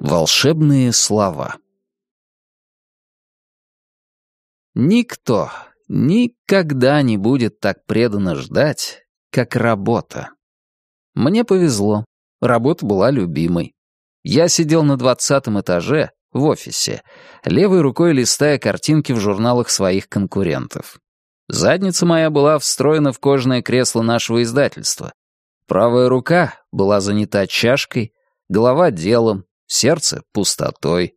Волшебные слова Никто никогда не будет так преданно ждать, как работа. Мне повезло. Работа была любимой. Я сидел на двадцатом этаже, в офисе, левой рукой листая картинки в журналах своих конкурентов. Задница моя была встроена в кожаное кресло нашего издательства. Правая рука была занята чашкой, голова делом, сердце — пустотой.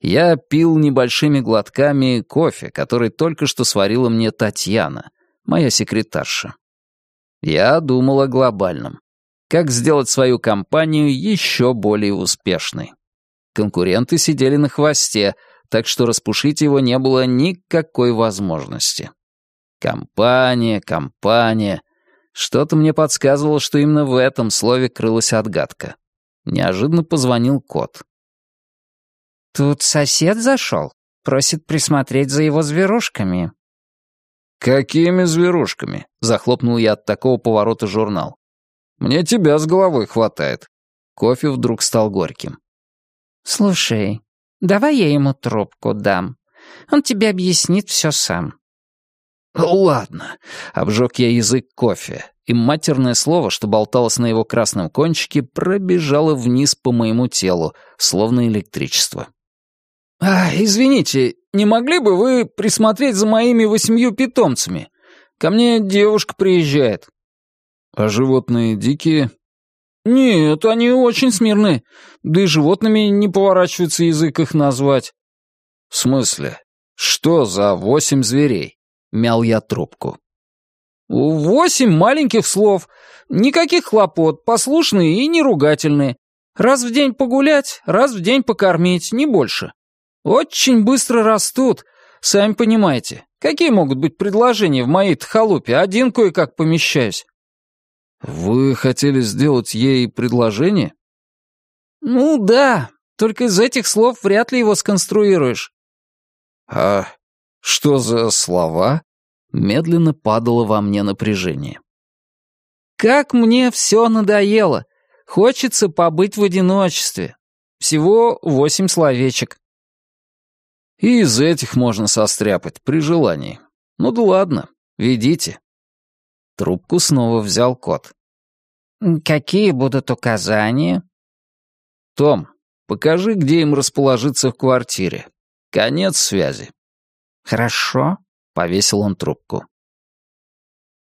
Я пил небольшими глотками кофе, который только что сварила мне Татьяна, моя секретарша. Я думал о глобальном. Как сделать свою компанию еще более успешной. Конкуренты сидели на хвосте, так что распушить его не было никакой возможности. Компания, компания. Что-то мне подсказывало, что именно в этом слове крылась отгадка. Неожиданно позвонил кот. «Тут сосед зашел. Просит присмотреть за его зверушками». «Какими зверушками?» — захлопнул я от такого поворота журнал. «Мне тебя с головой хватает». Кофе вдруг стал горьким. «Слушай, давай я ему трубку дам. Он тебе объяснит все сам». «Ладно», — обжег я язык кофе, и матерное слово, что болталось на его красном кончике, пробежало вниз по моему телу, словно электричество. «А, извините, не могли бы вы присмотреть за моими восемью питомцами? Ко мне девушка приезжает». «А животные дикие?» «Нет, они очень смирны. Да и животными не поворачивается язык их назвать». «В смысле? Что за восемь зверей?» — мял я трубку. «Восемь маленьких слов. Никаких хлопот, послушные и неругательные. Раз в день погулять, раз в день покормить, не больше. Очень быстро растут, сами понимаете. Какие могут быть предложения в моей-то халупе? Один кое-как помещаюсь». «Вы хотели сделать ей предложение?» «Ну да, только из этих слов вряд ли его сконструируешь». «А что за слова?» Медленно падало во мне напряжение. «Как мне все надоело! Хочется побыть в одиночестве. Всего восемь словечек». И из этих можно состряпать при желании. Ну да ладно, ведите. Трубку снова взял кот. «Какие будут указания?» «Том, покажи, где им расположиться в квартире. Конец связи». «Хорошо», — повесил он трубку.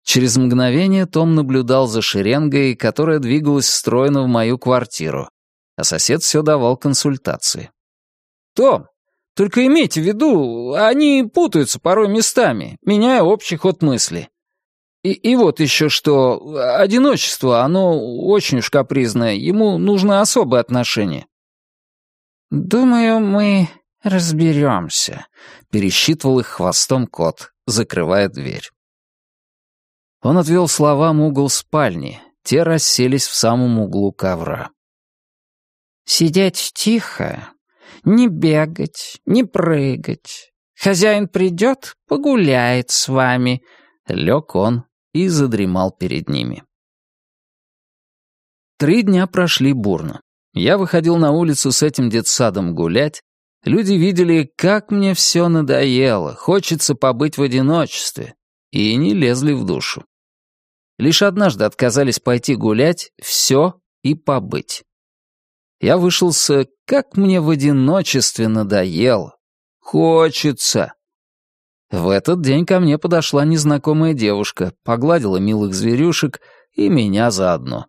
Через мгновение Том наблюдал за шеренгой, которая двигалась стройно в мою квартиру, а сосед все давал консультации. «Том, только имейте в виду, они путаются порой местами, меняя общий ход мысли. И, и вот еще что, одиночество, оно очень уж капризное, ему нужно особое отношение». «Думаю, мы разберемся», — пересчитывал их хвостом кот, закрывая дверь. Он отвел словам угол спальни, те расселись в самом углу ковра. «Сидеть тихо, не бегать, не прыгать. Хозяин придет, погуляет с вами», — лег он и задремал перед ними. Три дня прошли бурно. Я выходил на улицу с этим детсадом гулять. Люди видели, как мне все надоело, хочется побыть в одиночестве, и не лезли в душу. Лишь однажды отказались пойти гулять, все и побыть. Я вышел с «как мне в одиночестве надоело». Хочется. В этот день ко мне подошла незнакомая девушка, погладила милых зверюшек и меня заодно.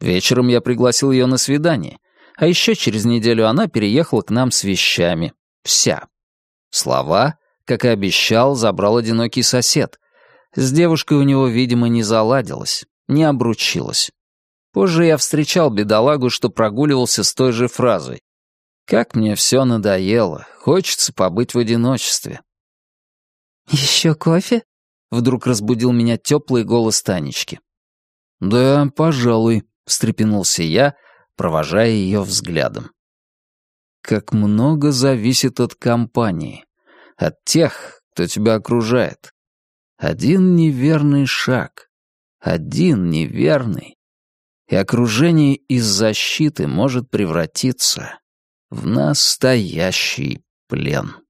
Вечером я пригласил ее на свидание, а еще через неделю она переехала к нам с вещами. Вся. Слова, как и обещал, забрал одинокий сосед. С девушкой у него, видимо, не заладилось, не обручилось. Позже я встречал бедолагу, что прогуливался с той же фразой. «Как мне все надоело, хочется побыть в одиночестве». «Еще кофе?» — вдруг разбудил меня теплый голос Танечки. «Да, пожалуй», — встрепенулся я, провожая ее взглядом. «Как много зависит от компании, от тех, кто тебя окружает. Один неверный шаг, один неверный, и окружение из защиты может превратиться в настоящий плен.